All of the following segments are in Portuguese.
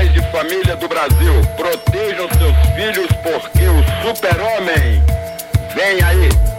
pais de família do Brasil, protejam seus filhos porque o super-homem vem aí.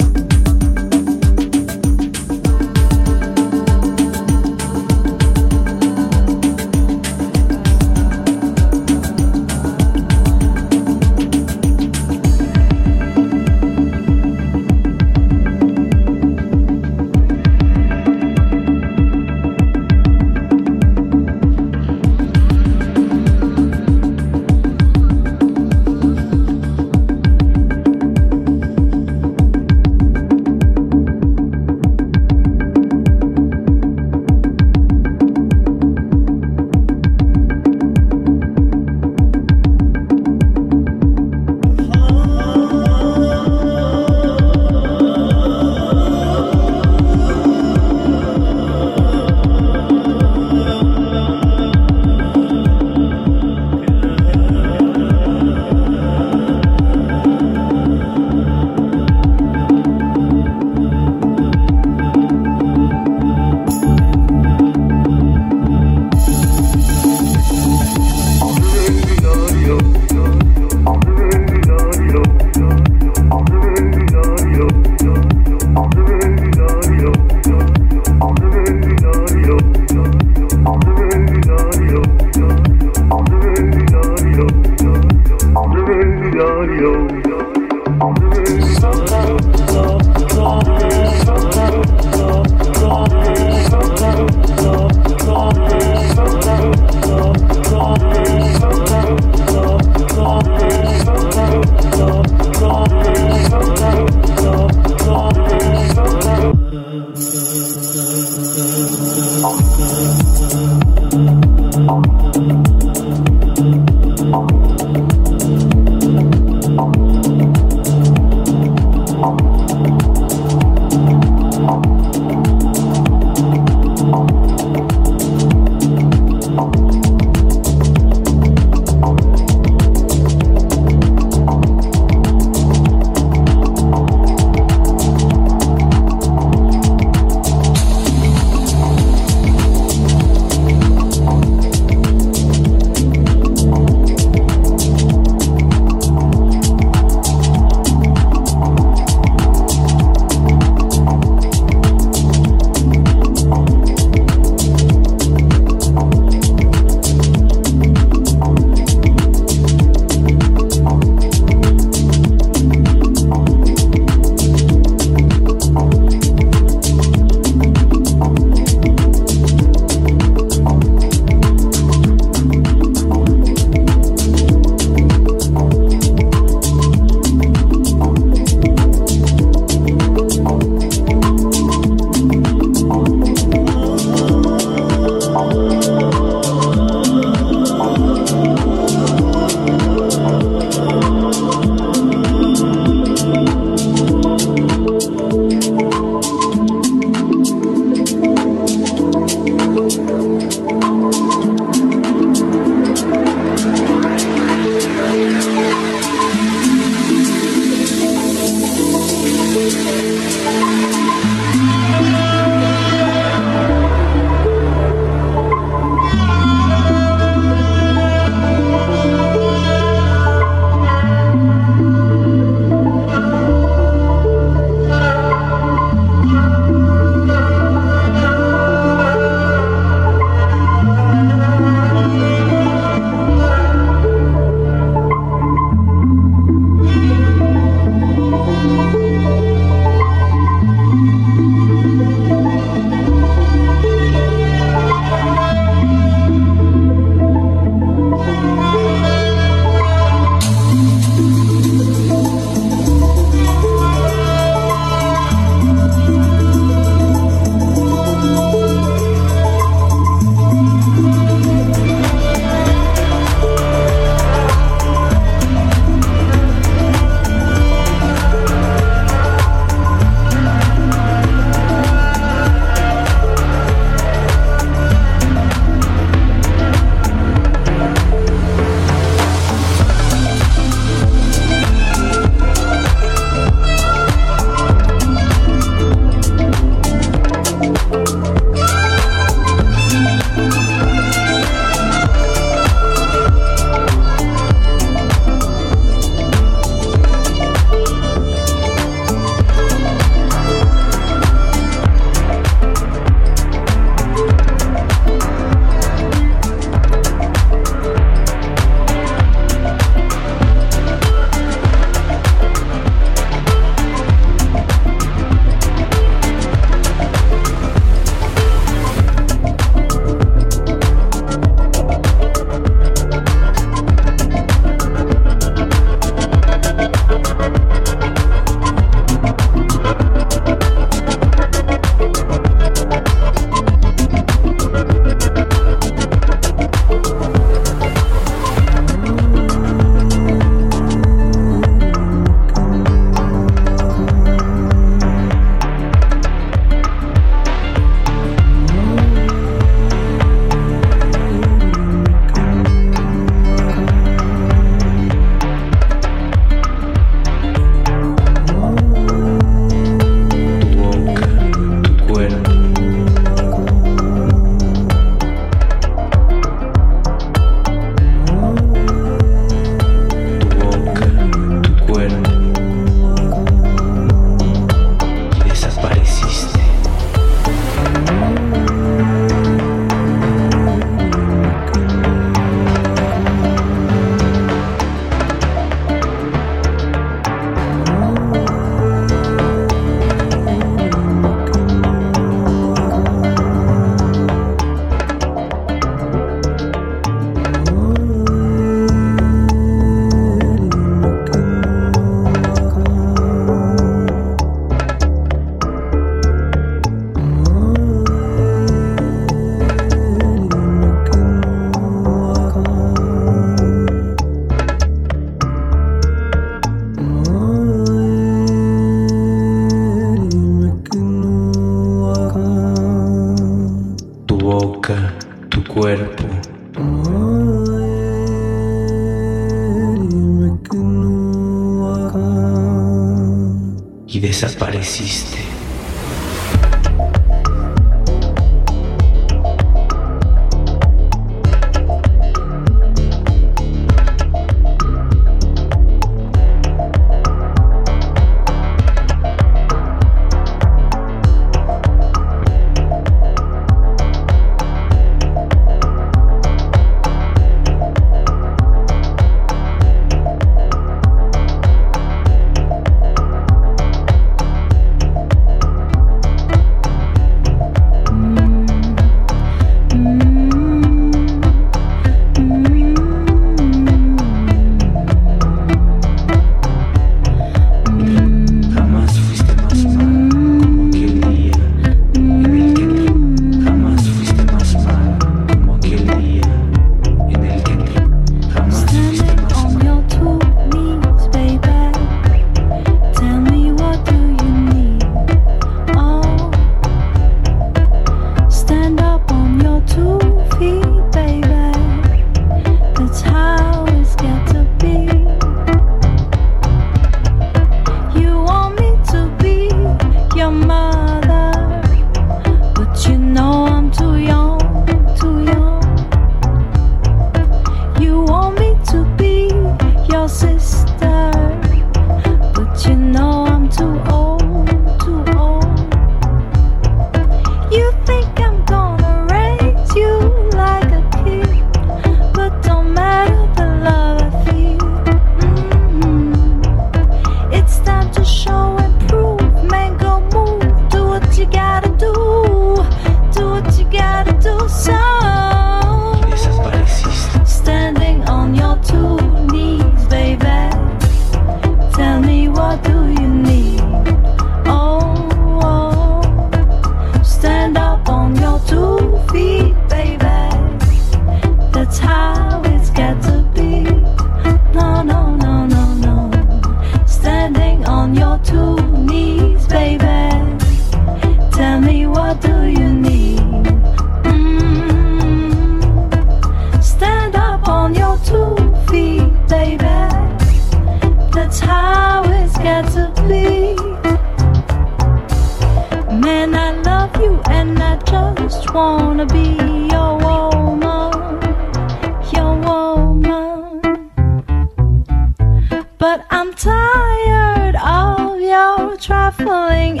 trifling.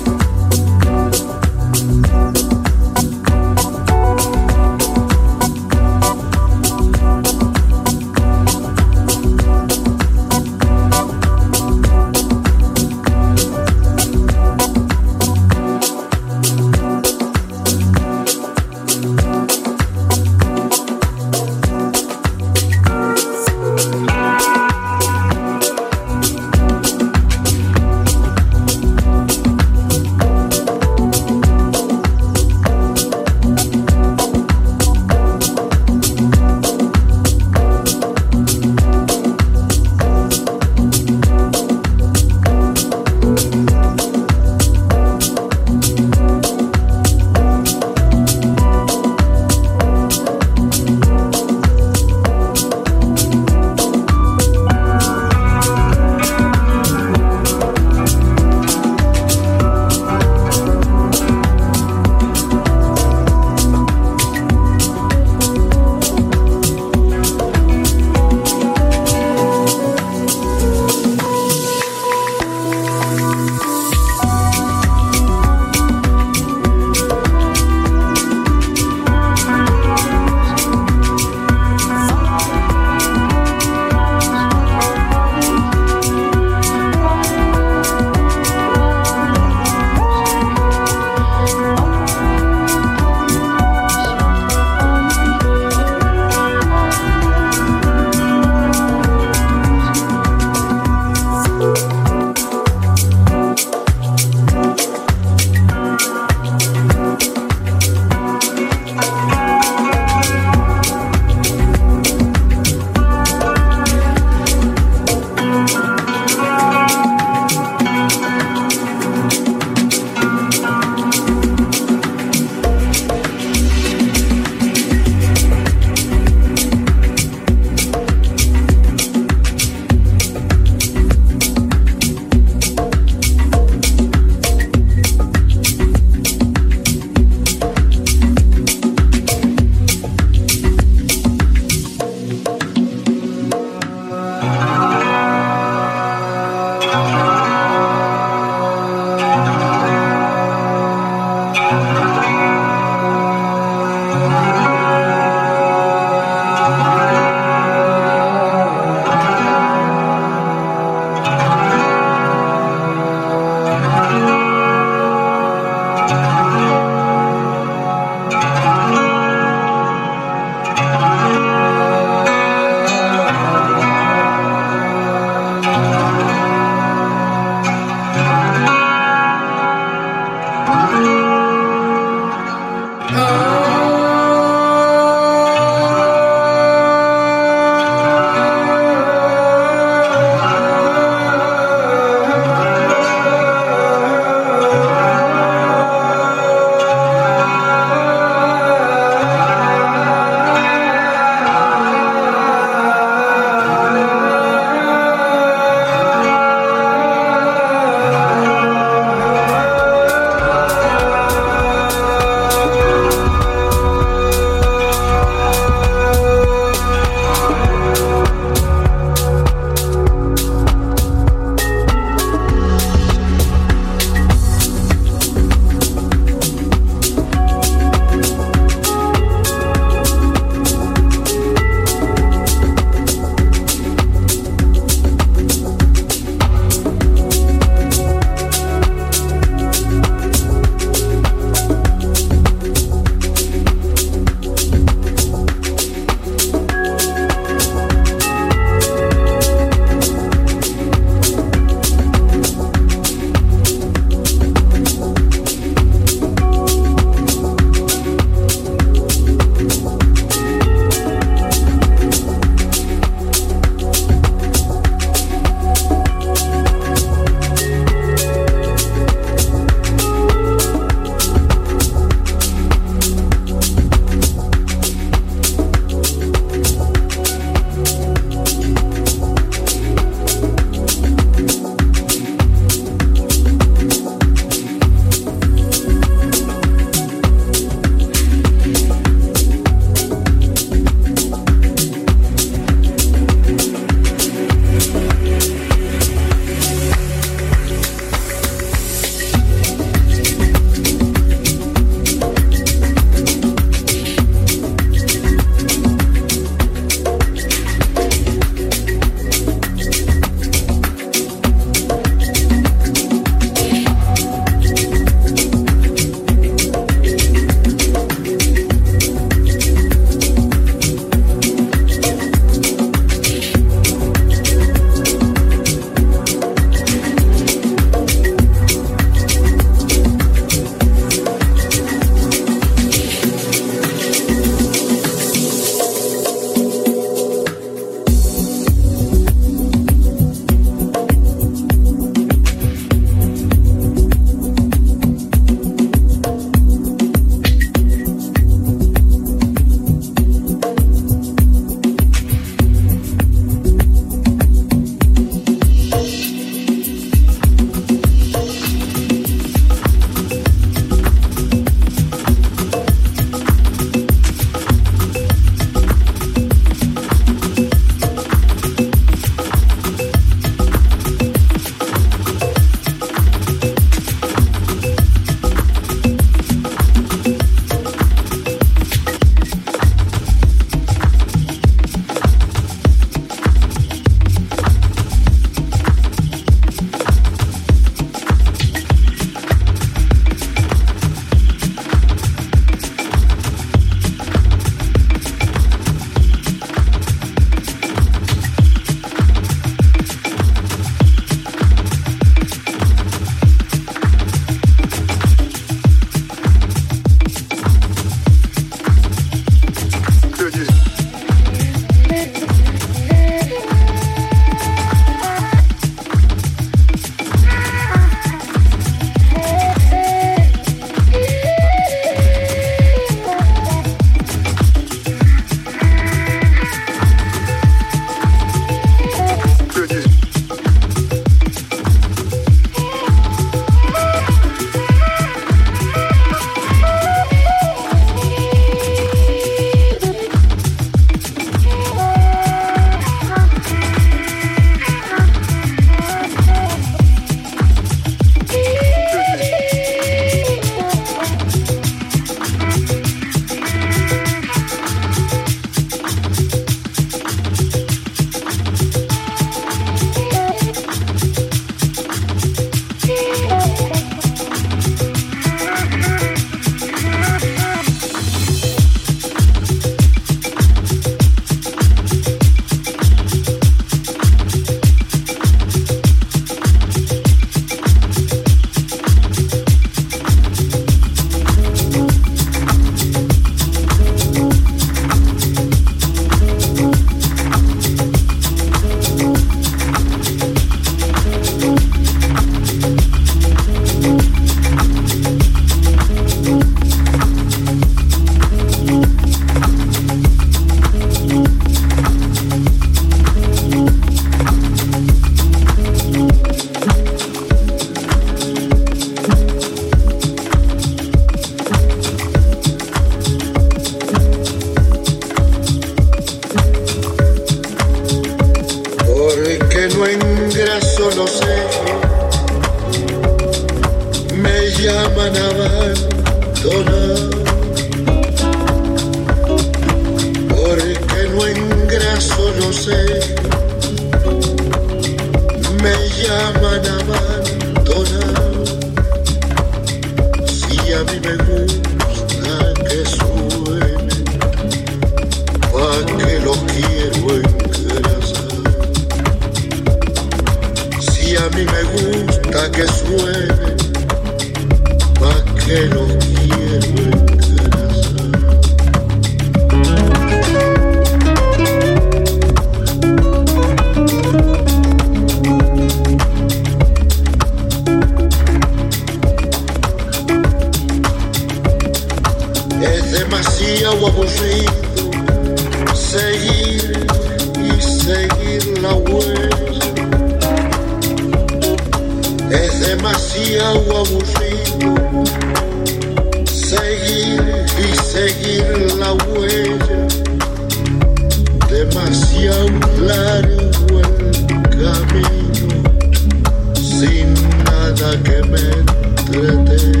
vete.